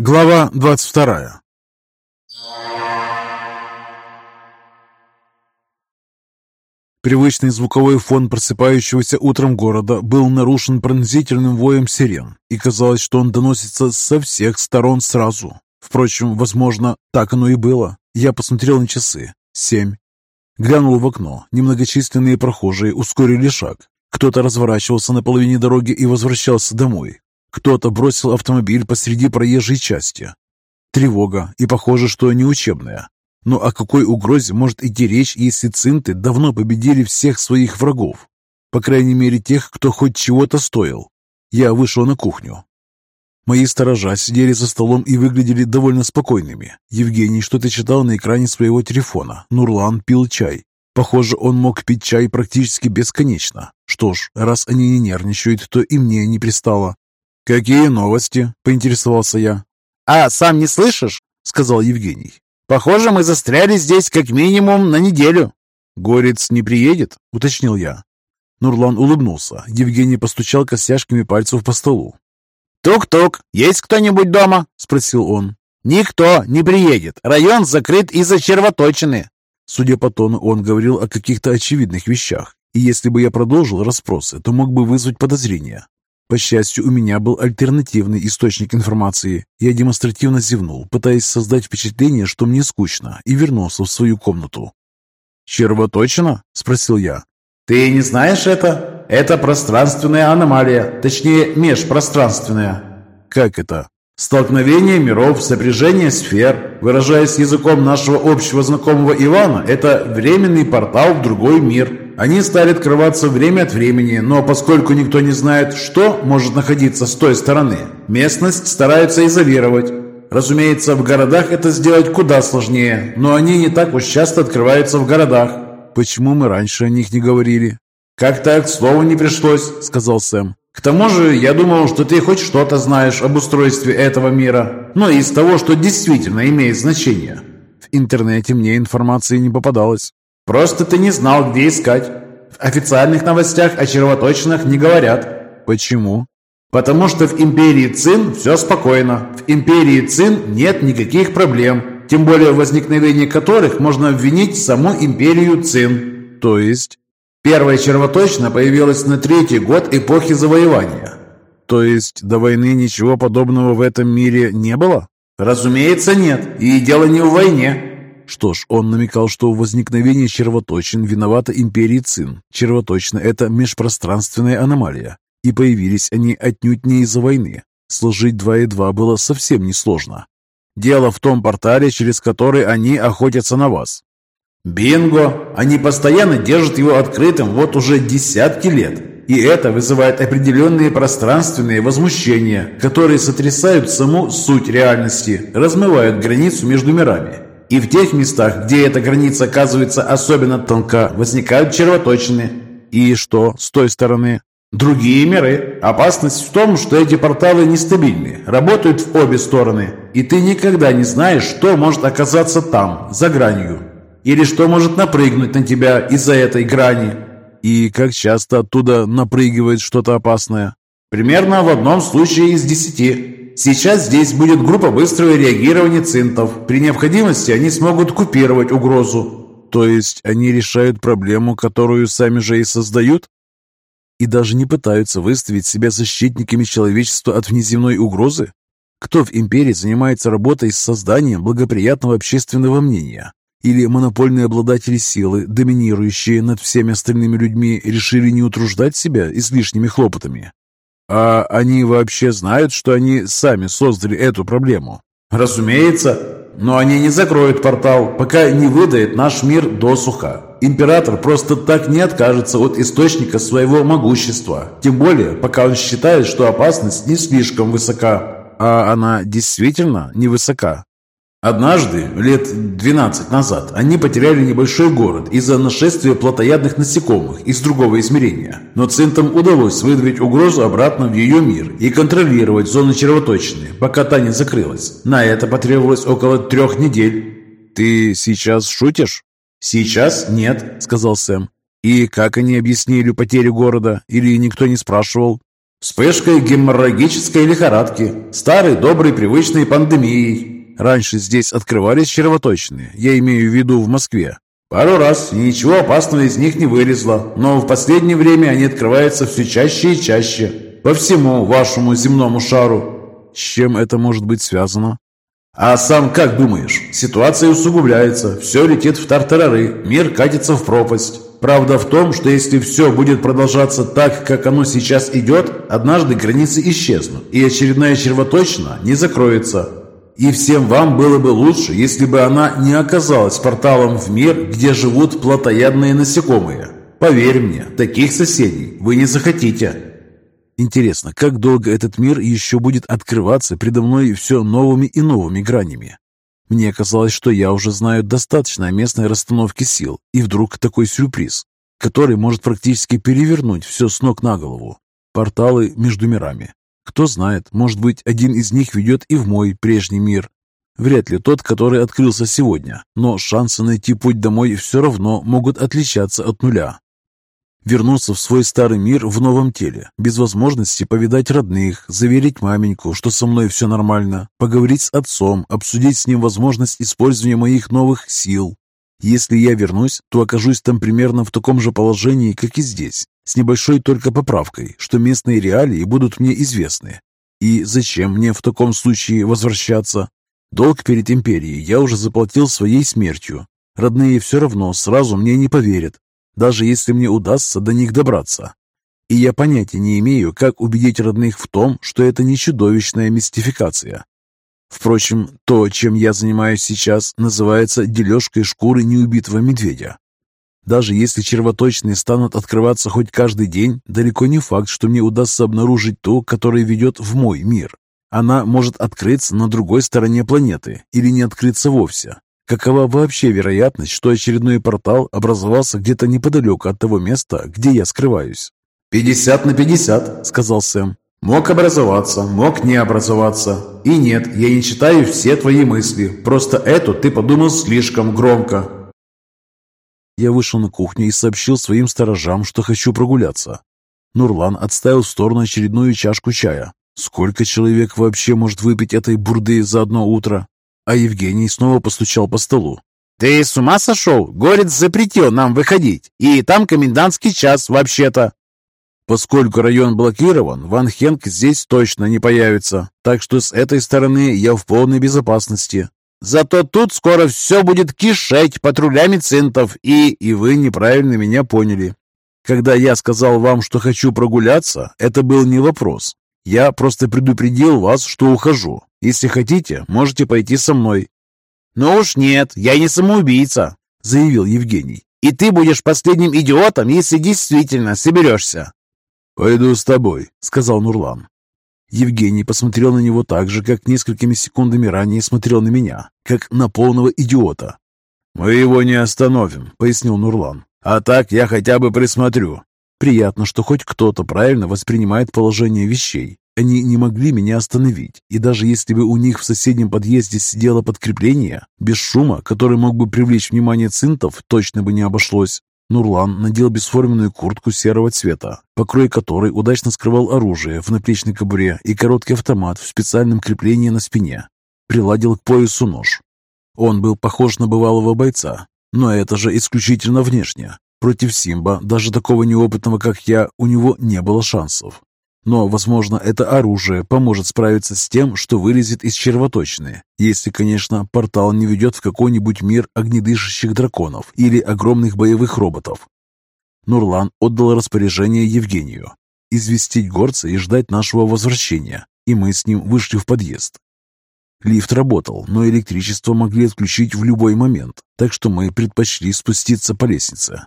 Глава 22 Привычный звуковой фон просыпающегося утром города был нарушен пронзительным воем сирен, и казалось, что он доносится со всех сторон сразу. Впрочем, возможно, так оно и было. Я посмотрел на часы. Семь. Глянул в окно. Немногочисленные прохожие ускорили шаг. Кто-то разворачивался на половине дороги и возвращался домой. Кто-то бросил автомобиль посреди проезжей части. Тревога, и похоже, что не учебная. Но о какой угрозе может идти речь, если цинты давно победили всех своих врагов? По крайней мере, тех, кто хоть чего-то стоил. Я вышел на кухню. Мои сторожа сидели за столом и выглядели довольно спокойными. Евгений что-то читал на экране своего телефона. Нурлан пил чай. Похоже, он мог пить чай практически бесконечно. Что ж, раз они не нервничают, то и мне не пристало. «Какие новости?» – поинтересовался я. «А сам не слышишь?» – сказал Евгений. «Похоже, мы застряли здесь как минимум на неделю». «Горец не приедет?» – уточнил я. Нурлан улыбнулся. Евгений постучал костяшками пальцев по столу. «Тук-тук, есть кто-нибудь дома?» – спросил он. «Никто не приедет. Район закрыт из-за червоточины». Судя по тону, он говорил о каких-то очевидных вещах. И если бы я продолжил расспросы, то мог бы вызвать подозрения. По счастью, у меня был альтернативный источник информации. Я демонстративно зевнул, пытаясь создать впечатление, что мне скучно, и вернулся в свою комнату. «Червоточина?» – спросил я. «Ты не знаешь это? Это пространственная аномалия, точнее, межпространственная». «Как это?» Столкновение миров, сопряжение сфер, выражаясь языком нашего общего знакомого Ивана, это временный портал в другой мир. Они стали открываться время от времени, но поскольку никто не знает, что может находиться с той стороны, местность стараются изолировать. Разумеется, в городах это сделать куда сложнее, но они не так уж часто открываются в городах. Почему мы раньше о них не говорили? «Как-то к слову не пришлось», — сказал Сэм. «К тому же, я думал, что ты хоть что-то знаешь об устройстве этого мира, но из того, что действительно имеет значение». В интернете мне информации не попадалось. Просто ты не знал, где искать. В официальных новостях о червоточинах не говорят. Почему? Потому что в империи Цин все спокойно. В империи Цин нет никаких проблем. Тем более возникновение которых можно обвинить саму империю Цин. То есть? Первая червоточина появилась на третий год эпохи завоевания. То есть до войны ничего подобного в этом мире не было? Разумеется, нет. И дело не в войне. Что ж, он намекал, что в возникновении червоточин виновата империя Цин. Червоточина – это межпространственная аномалия. И появились они отнюдь не из-за войны. Сложить два и два было совсем несложно. Дело в том портале, через который они охотятся на вас. Бинго! Они постоянно держат его открытым вот уже десятки лет. И это вызывает определенные пространственные возмущения, которые сотрясают саму суть реальности, размывают границу между мирами. И в тех местах, где эта граница оказывается особенно тонка, возникают червоточины. И что с той стороны? Другие миры. Опасность в том, что эти порталы нестабильны, работают в обе стороны. И ты никогда не знаешь, что может оказаться там, за гранью. Или что может напрыгнуть на тебя из-за этой грани. И как часто оттуда напрыгивает что-то опасное? Примерно в одном случае из десяти. Сейчас здесь будет группа быстрого реагирования цинтов. При необходимости они смогут купировать угрозу. То есть они решают проблему, которую сами же и создают? И даже не пытаются выставить себя защитниками человечества от внеземной угрозы? Кто в империи занимается работой с созданием благоприятного общественного мнения? Или монопольные обладатели силы, доминирующие над всеми остальными людьми, решили не утруждать себя излишними хлопотами? А они вообще знают, что они сами создали эту проблему? Разумеется, но они не закроют портал, пока не выдает наш мир досуха. Император просто так не откажется от источника своего могущества. Тем более, пока он считает, что опасность не слишком высока. А она действительно невысока? Однажды, лет 12 назад, они потеряли небольшой город из-за нашествия плотоядных насекомых из другого измерения. Но Цинтам удалось выдавить угрозу обратно в ее мир и контролировать зону червоточины, пока та не закрылась. На это потребовалось около трех недель. «Ты сейчас шутишь?» «Сейчас нет», — сказал Сэм. «И как они объяснили потерю города? Или никто не спрашивал?» Вспышкой геморрагической лихорадки, старой доброй привычной пандемией. Раньше здесь открывались червоточные, я имею в виду в Москве. Пару раз, и ничего опасного из них не вылезло, но в последнее время они открываются все чаще и чаще. По всему вашему земному шару. С чем это может быть связано? А сам как думаешь? Ситуация усугубляется, все летит в тартарары, мир катится в пропасть. Правда в том, что если все будет продолжаться так, как оно сейчас идет, однажды границы исчезнут, и очередная червоточина не закроется. И всем вам было бы лучше, если бы она не оказалась порталом в мир, где живут плотоядные насекомые. Поверь мне, таких соседей вы не захотите. Интересно, как долго этот мир еще будет открываться предо мной все новыми и новыми гранями? Мне казалось, что я уже знаю достаточно о местной расстановке сил, и вдруг такой сюрприз, который может практически перевернуть все с ног на голову. Порталы между мирами. Кто знает, может быть, один из них ведет и в мой прежний мир. Вряд ли тот, который открылся сегодня, но шансы найти путь домой все равно могут отличаться от нуля. Вернуться в свой старый мир в новом теле, без возможности повидать родных, заверить маменьку, что со мной все нормально, поговорить с отцом, обсудить с ним возможность использования моих новых сил. Если я вернусь, то окажусь там примерно в таком же положении, как и здесь, с небольшой только поправкой, что местные реалии будут мне известны. И зачем мне в таком случае возвращаться? Долг перед империей я уже заплатил своей смертью. Родные все равно сразу мне не поверят, даже если мне удастся до них добраться. И я понятия не имею, как убедить родных в том, что это не чудовищная мистификация. Впрочем, то, чем я занимаюсь сейчас, называется дележкой шкуры неубитого медведя. Даже если червоточные станут открываться хоть каждый день, далеко не факт, что мне удастся обнаружить ту, которая ведет в мой мир. Она может открыться на другой стороне планеты или не открыться вовсе. Какова вообще вероятность, что очередной портал образовался где-то неподалеку от того места, где я скрываюсь? «Пятьдесят на пятьдесят», — сказал Сэм. «Мог образоваться, мог не образоваться. И нет, я не читаю все твои мысли. Просто эту ты подумал слишком громко». Я вышел на кухню и сообщил своим сторожам, что хочу прогуляться. Нурлан отставил в сторону очередную чашку чая. Сколько человек вообще может выпить этой бурды за одно утро? а Евгений снова постучал по столу. «Ты с ума сошел? Горец запретил нам выходить, и там комендантский час вообще-то». Поскольку район блокирован, Ван Хенк здесь точно не появится, так что с этой стороны я в полной безопасности. Зато тут скоро все будет кишеть патрулями цинтов, и... И вы неправильно меня поняли. Когда я сказал вам, что хочу прогуляться, это был не вопрос. Я просто предупредил вас, что ухожу. Если хотите, можете пойти со мной». «Ну уж нет, я не самоубийца», — заявил Евгений. «И ты будешь последним идиотом, если действительно соберешься». «Пойду с тобой», — сказал Нурлан. Евгений посмотрел на него так же, как несколькими секундами ранее смотрел на меня, как на полного идиота. «Мы его не остановим», — пояснил Нурлан. «А так я хотя бы присмотрю». Приятно, что хоть кто-то правильно воспринимает положение вещей. Они не могли меня остановить, и даже если бы у них в соседнем подъезде сидело подкрепление, без шума, который мог бы привлечь внимание цинтов, точно бы не обошлось. Нурлан надел бесформенную куртку серого цвета, покрой которой удачно скрывал оружие в наплечной кобуре и короткий автомат в специальном креплении на спине. Приладил к поясу нож. Он был похож на бывалого бойца, но это же исключительно внешне. Против Симба, даже такого неопытного, как я, у него не было шансов. Но, возможно, это оружие поможет справиться с тем, что вылезет из червоточины, если, конечно, портал не ведет в какой-нибудь мир огнедышащих драконов или огромных боевых роботов. Нурлан отдал распоряжение Евгению известить горца и ждать нашего возвращения, и мы с ним вышли в подъезд. Лифт работал, но электричество могли отключить в любой момент, так что мы предпочли спуститься по лестнице.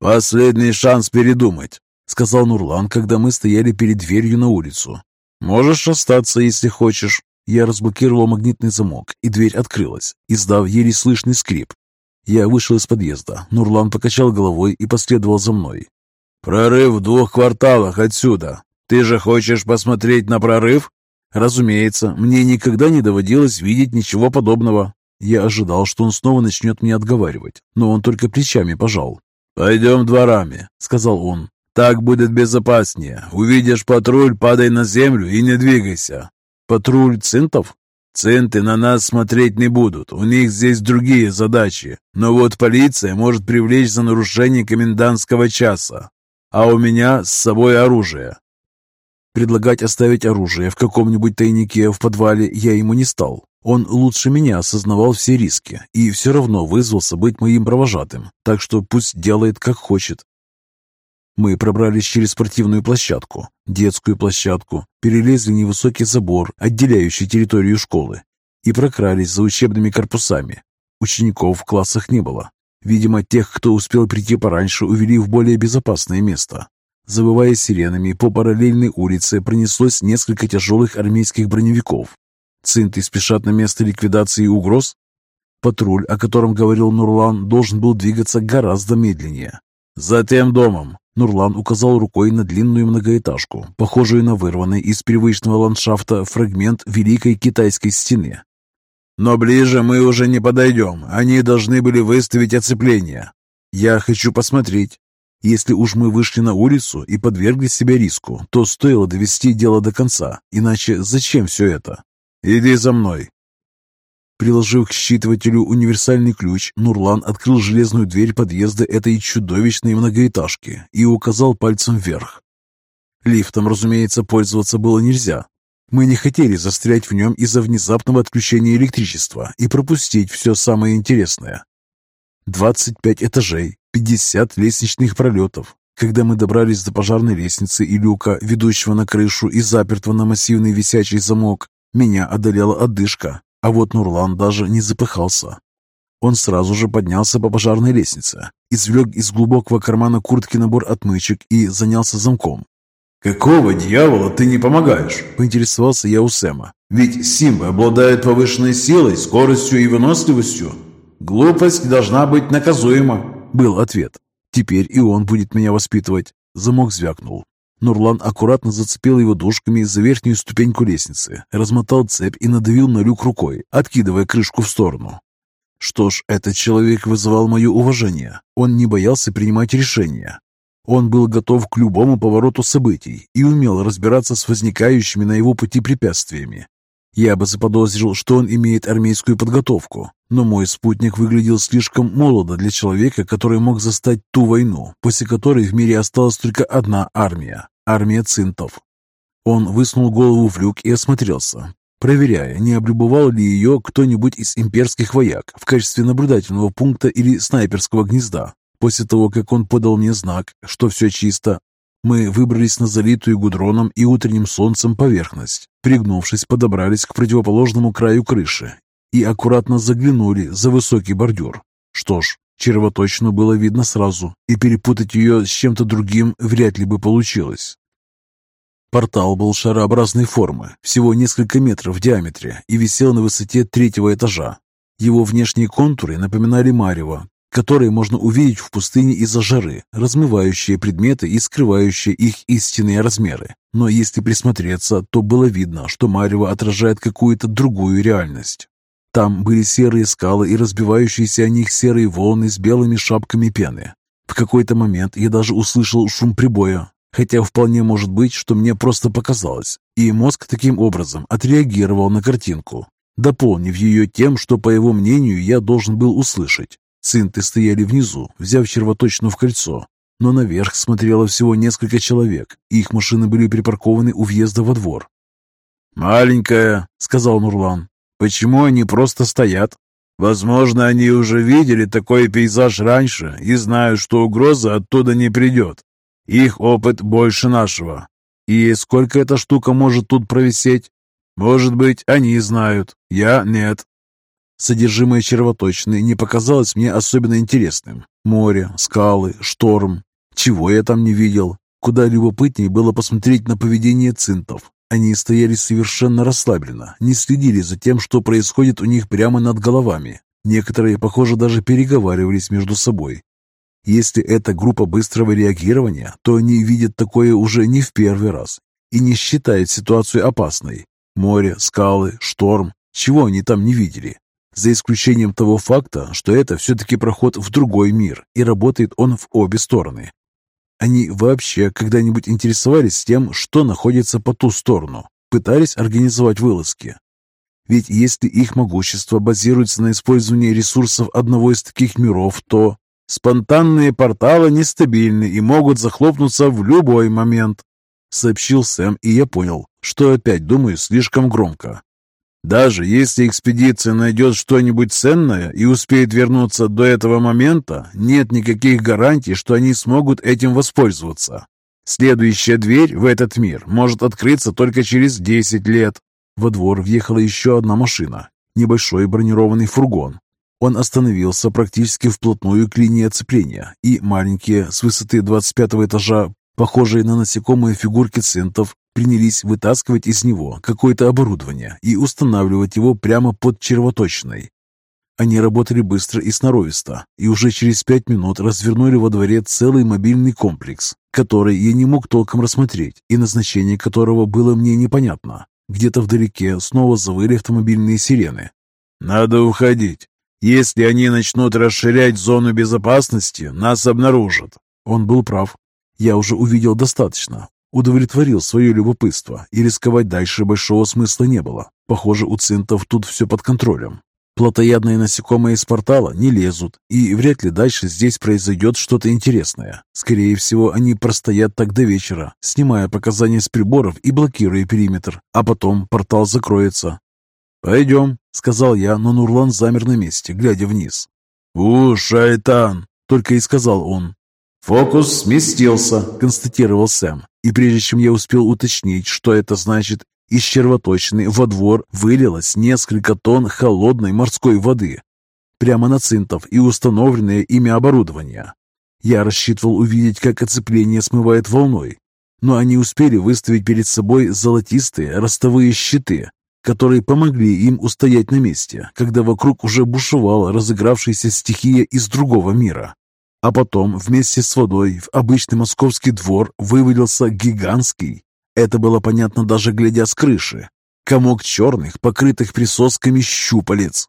«Последний шанс передумать», — сказал Нурлан, когда мы стояли перед дверью на улицу. «Можешь остаться, если хочешь». Я разблокировал магнитный замок, и дверь открылась, издав еле слышный скрип. Я вышел из подъезда. Нурлан покачал головой и последовал за мной. «Прорыв в двух кварталах отсюда. Ты же хочешь посмотреть на прорыв?» «Разумеется, мне никогда не доводилось видеть ничего подобного». Я ожидал, что он снова начнет меня отговаривать, но он только плечами пожал. «Пойдем дворами», — сказал он. «Так будет безопаснее. Увидишь патруль, падай на землю и не двигайся». «Патруль цинтов?» «Цинты на нас смотреть не будут. У них здесь другие задачи. Но вот полиция может привлечь за нарушение комендантского часа. А у меня с собой оружие. Предлагать оставить оружие в каком-нибудь тайнике в подвале я ему не стал. Он лучше меня осознавал все риски и все равно вызвался быть моим провожатым, так что пусть делает как хочет. Мы пробрались через спортивную площадку, детскую площадку, перелезли невысокий забор, отделяющий территорию школы, и прокрались за учебными корпусами. Учеников в классах не было. Видимо, тех, кто успел прийти пораньше, увели в более безопасное место. Завывая сиренами, по параллельной улице пронеслось несколько тяжелых армейских броневиков. Цинты спешат на место ликвидации угроз? Патруль, о котором говорил Нурлан, должен был двигаться гораздо медленнее. «За тем домом!» Нурлан указал рукой на длинную многоэтажку, похожую на вырванный из привычного ландшафта фрагмент Великой Китайской стены. «Но ближе мы уже не подойдем. Они должны были выставить оцепление. Я хочу посмотреть. Если уж мы вышли на улицу и подвергли себя риску, то стоило довести дело до конца, иначе зачем все это? Иди за мной. Приложив к считывателю универсальный ключ, Нурлан открыл железную дверь подъезда этой чудовищной многоэтажки и указал пальцем вверх. Лифтом, разумеется, пользоваться было нельзя. Мы не хотели застрять в нем из-за внезапного отключения электричества и пропустить все самое интересное. 25 этажей, 50 лестничных пролетов. Когда мы добрались до пожарной лестницы и люка, ведущего на крышу и запертого на массивный висячий замок, меня одолела одышка, а вот Нурлан даже не запыхался. Он сразу же поднялся по пожарной лестнице, извлек из глубокого кармана куртки набор отмычек и занялся замком. «Какого дьявола ты не помогаешь?» – поинтересовался я у Сэма. «Ведь Симба обладает повышенной силой, скоростью и выносливостью. Глупость должна быть наказуема». Был ответ. Теперь и он будет меня воспитывать. Замок звякнул. Нурлан аккуратно зацепил его дужками за верхнюю ступеньку лестницы, размотал цепь и надавил на люк рукой, откидывая крышку в сторону. Что ж, этот человек вызывал мое уважение. Он не боялся принимать решения. Он был готов к любому повороту событий и умел разбираться с возникающими на его пути препятствиями. Я бы заподозрил, что он имеет армейскую подготовку, но мой спутник выглядел слишком молодо для человека, который мог застать ту войну, после которой в мире осталась только одна армия – армия цинтов. Он высунул голову в люк и осмотрелся, проверяя, не облюбовал ли ее кто-нибудь из имперских вояк в качестве наблюдательного пункта или снайперского гнезда. После того, как он подал мне знак, что все чисто, мы выбрались на залитую гудроном и утренним солнцем поверхность. Пригнувшись, подобрались к противоположному краю крыши и аккуратно заглянули за высокий бордюр. Что ж, червоточину было видно сразу, и перепутать ее с чем-то другим вряд ли бы получилось. Портал был шарообразной формы, всего несколько метров в диаметре, и висел на высоте третьего этажа. Его внешние контуры напоминали марево, которые можно увидеть в пустыне из-за жары, размывающие предметы и скрывающие их истинные размеры. Но если присмотреться, то было видно, что Марево отражает какую-то другую реальность. Там были серые скалы и разбивающиеся о них серые волны с белыми шапками пены. В какой-то момент я даже услышал шум прибоя, хотя вполне может быть, что мне просто показалось, и мозг таким образом отреагировал на картинку, дополнив ее тем, что, по его мнению, я должен был услышать. Цинты стояли внизу, взяв червоточину в кольцо, но наверх смотрело всего несколько человек, и их машины были припаркованы у въезда во двор. «Маленькая», — сказал Нурлан, — «почему они просто стоят? Возможно, они уже видели такой пейзаж раньше и знают, что угроза оттуда не придет. Их опыт больше нашего. И сколько эта штука может тут провисеть? Может быть, они знают, я нет. Содержимое червоточины не показалось мне особенно интересным. Море, скалы, шторм. Чего я там не видел? Куда любопытнее было посмотреть на поведение цинтов. Они стояли совершенно расслабленно, не следили за тем, что происходит у них прямо над головами. Некоторые, похоже, даже переговаривались между собой. Если это группа быстрого реагирования, то они видят такое уже не в первый раз и не считают ситуацию опасной. Море, скалы, шторм, чего они там не видели? За исключением того факта, что это все-таки проход в другой мир, и работает он в обе стороны. Они вообще когда-нибудь интересовались тем, что находится по ту сторону? Пытались организовать вылазки? Ведь если их могущество базируется на использовании ресурсов одного из таких миров, то спонтанные порталы нестабильны и могут захлопнуться в любой момент, сообщил Сэм, и я понял, что опять думаю слишком громко. Даже если экспедиция найдет что-нибудь ценное и успеет вернуться до этого момента, нет никаких гарантий, что они смогут этим воспользоваться. Следующая дверь в этот мир может открыться только через 10 лет. Во двор въехала еще одна машина, небольшой бронированный фургон. Он остановился практически вплотную к линии оцепления, и маленькие, с высоты 25 этажа, похожие на насекомые фигурки центов, принялись вытаскивать из него какое-то оборудование и устанавливать его прямо под червоточиной. Они работали быстро и сноровисто, и уже через пять минут развернули во дворе целый мобильный комплекс, который я не мог толком рассмотреть и назначение которого было мне непонятно. Где-то вдалеке снова завыли автомобильные сирены. «Надо уходить. Если они начнут расширять зону безопасности, нас обнаружат». Он был прав. Я уже увидел достаточно. Удовлетворил свое любопытство, и рисковать дальше большого смысла не было. Похоже, у цинтов тут все под контролем. Плотоядные насекомые из портала не лезут, и вряд ли дальше здесь произойдет что-то интересное. Скорее всего, они простоят так до вечера, снимая показания с приборов и блокируя периметр, а потом портал закроется. «Пойдем», — сказал я, но Нурлан замер на месте, глядя вниз. «У, шайтан!» — только и сказал он. «Фокус сместился», — констатировал Сэм. И прежде чем я успел уточнить, что это значит, из червоточины во двор вылилось несколько тонн холодной морской воды прямо на цинтов и установленное ими оборудование. Я рассчитывал увидеть, как оцепление смывает волной, но они успели выставить перед собой золотистые ростовые щиты, которые помогли им устоять на месте, когда вокруг уже бушевала разыгравшаяся стихия из другого мира. А потом вместе с водой в обычный московский двор вывалился гигантский это было понятно даже глядя с крыши. Комок черных, покрытых присосками щупалец.